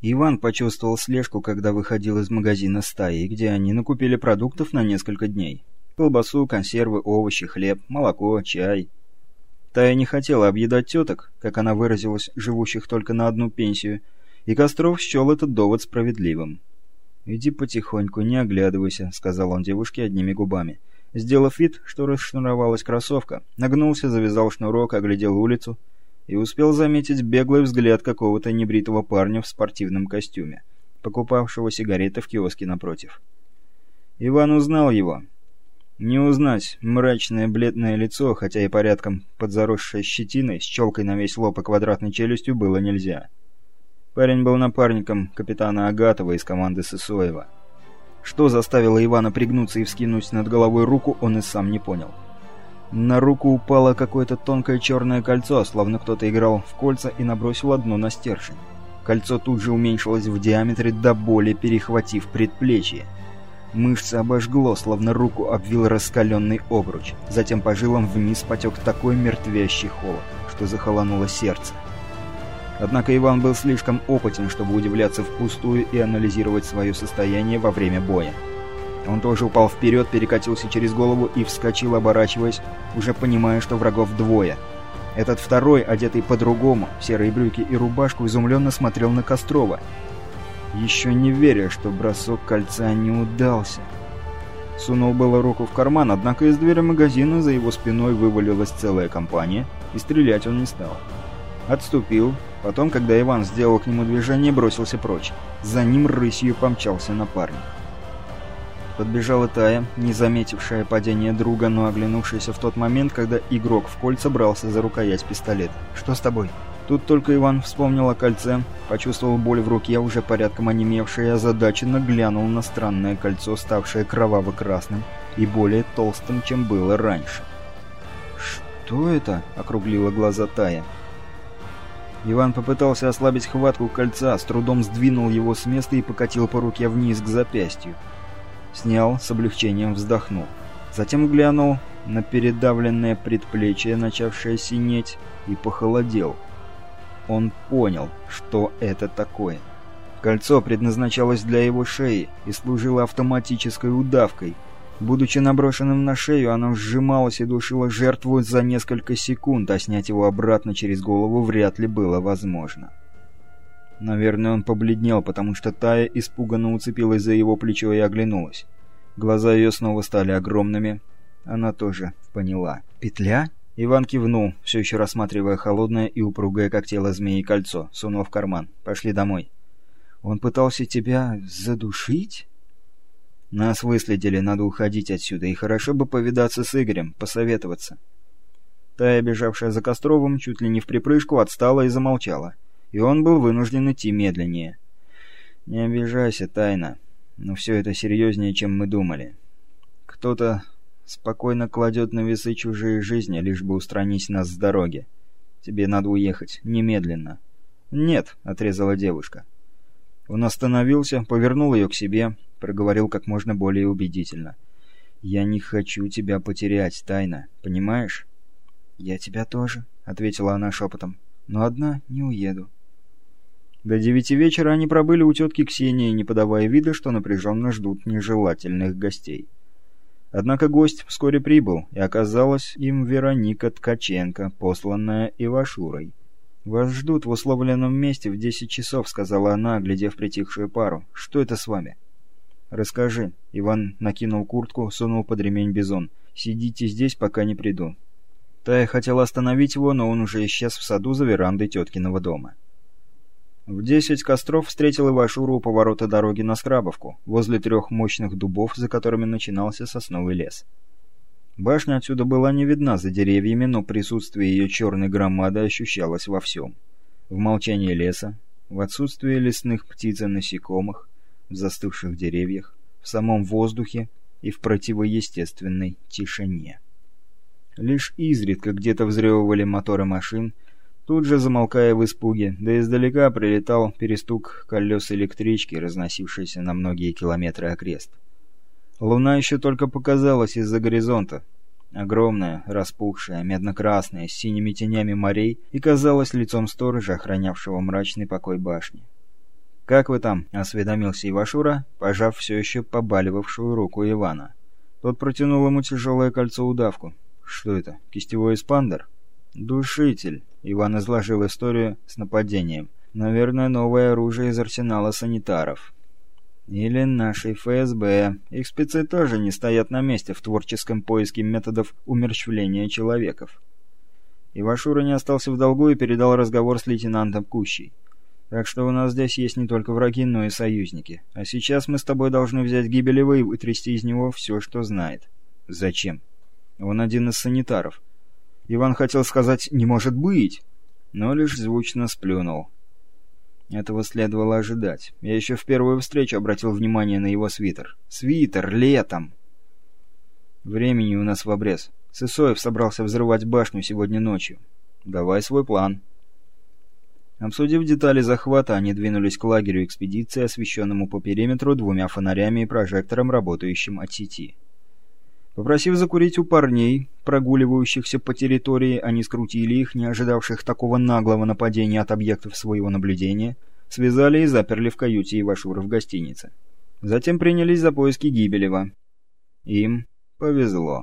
Иван почувствовал слежку, когда выходил из магазина стаи, где они накупили продуктов на несколько дней. Колбасу, консервы, овощи, хлеб, молоко, чай. Тая не хотела объедать теток, как она выразилась, живущих только на одну пенсию, и Костров счел этот довод справедливым. «Иди потихоньку, не оглядывайся», — сказал он девушке одними губами. Сделав вид, что расшнуровалась кроссовка, нагнулся, завязал шнурок, оглядел улицу — и успел заметить беглый взгляд какого-то небритого парня в спортивном костюме, покупавшего сигареты в киоске напротив. Иван узнал его. Не узнать мрачное бледное лицо, хотя и порядком подзаросшее щетиной, с челкой на весь лоб и квадратной челюстью, было нельзя. Парень был напарником капитана Агатова из команды Сысоева. Что заставило Ивана пригнуться и вскинуть над головой руку, он и сам не понял. — на руку упало какое-то тонкое черное кольцо, словно кто-то играл в кольца и набросил одно на стержень. Кольцо тут же уменьшилось в диаметре до боли, перехватив предплечье. Мышцы обожгло, словно руку обвил раскаленный обруч. Затем по жилам вниз потек такой мертвящий холод, что захолонуло сердце. Однако Иван был слишком опытен, чтобы удивляться впустую и анализировать свое состояние во время боя. Он тоже упал вперед, перекатился через голову и вскочил, оборачиваясь, уже понимая, что врагов двое. Этот второй, одетый по-другому, серые брюки и рубашку, изумленно смотрел на Кострова, еще не веря, что бросок кольца не удался. Сунул было руку в карман, однако из двери магазина за его спиной вывалилась целая компания, и стрелять он не стал. Отступил, потом, когда Иван сделал к нему движение, бросился прочь. За ним рысью помчался напарник. Подбежала Тая, не заметившая падение друга, но оглянувшаяся в тот момент, когда игрок в кольца брался за рукоять пистолета. «Что с тобой?» Тут только Иван вспомнил о кольце, почувствовал боль в руке, уже порядком онемевшее, и озадаченно глянул на странное кольцо, ставшее кроваво-красным и более толстым, чем было раньше. «Что это?» — округлила глаза Тая. Иван попытался ослабить хватку кольца, с трудом сдвинул его с места и покатил по руке вниз к запястью. Снял, с облегчением вздохнул. Затем глянул на передавленное предплечье, начавшее синеть, и похолодел. Он понял, что это такое. Кольцо предназначалось для его шеи и служило автоматической удавкой. Будучи наброшенным на шею, оно сжималось и душило жертву за несколько секунд, а снять его обратно через голову вряд ли было возможно. Наверное, он побледнел, потому что Тая испуганно уцепилась за его плечо и оглянулась. Глаза ее снова стали огромными. Она тоже поняла. «Петля?» Иван кивнул, все еще рассматривая холодное и упругое, как тело змеи, кольцо, сунул в карман. «Пошли домой». «Он пытался тебя задушить?» «Нас выследили, надо уходить отсюда, и хорошо бы повидаться с Игорем, посоветоваться». Тая, бежавшая за Костровым, чуть ли не в припрыжку, отстала и замолчала и он был вынужден идти медленнее. «Не обижайся, тайна, но все это серьезнее, чем мы думали. Кто-то спокойно кладет на весы чужие жизни, лишь бы устранить нас с дороги. Тебе надо уехать, немедленно». «Нет», — отрезала девушка. Он остановился, повернул ее к себе, проговорил как можно более убедительно. «Я не хочу тебя потерять, тайна, понимаешь?» «Я тебя тоже», — ответила она шепотом. «Но одна не уеду». До девяти вечера они пробыли у тетки Ксении, не подавая вида, что напряженно ждут нежелательных гостей. Однако гость вскоре прибыл, и оказалась им Вероника Ткаченко, посланная Ивашурой. «Вас ждут в условленном месте в десять часов», — сказала она, оглядев притихшую пару. «Что это с вами?» «Расскажи». Иван накинул куртку, сунул под ремень бизон. «Сидите здесь, пока не приду». Тая хотела остановить его, но он уже исчез в саду за верандой теткиного дома. В десять костров встретил Ивашуру у поворота дороги на Скрабовку, возле трех мощных дубов, за которыми начинался сосновый лес. Башня отсюда была не видна за деревьями, но присутствие ее черной громады ощущалось во всем. В молчании леса, в отсутствии лесных птиц и насекомых, в застывших деревьях, в самом воздухе и в противоестественной тишине. Лишь изредка где-то взрёвывали моторы машин, тут же замолкая в испуге, да издалека прилетал перестук колес электрички, разносившейся на многие километры окрест. Луна еще только показалась из-за горизонта. Огромная, распухшая, медно-красная, с синими тенями морей и казалась лицом сторожа, охранявшего мрачный покой башни. «Как вы там?» — осведомился Ивашура, пожав все еще побаливавшую руку Ивана. Тот протянул ему тяжелое кольцо-удавку. «Что это? Кистевой эспандер?» «Душитель», — Иван изложил историю с нападением. «Наверное, новое оружие из арсенала санитаров». «Или нашей ФСБ. Их спецы тоже не стоят на месте в творческом поиске методов умерщвления человеков». Ивашура не остался в долгу и передал разговор с лейтенантом Кущей. Так что у нас здесь есть не только враги, но и союзники. А сейчас мы с тобой должны взять Гибелева и вытрясти из него все, что знает. Зачем? Он один из санитаров. Иван хотел сказать «не может быть», но лишь звучно сплюнул. Этого следовало ожидать. Я еще в первую встречу обратил внимание на его свитер. Свитер! Летом! Времени у нас в обрез. Сысоев собрался взрывать башню сегодня ночью. Давай свой план. Обсудив детали захвата, они двинулись к лагерю экспедиции, освещенному по периметру двумя фонарями и прожектором, работающим от сети. Попросив закурить у парней, прогуливающихся по территории, они скрутили их, не ожидавших такого наглого нападения от объектов своего наблюдения, связали и заперли в каюте Ивашура в гостинице. Затем принялись за поиски Гибелева. Им повезло.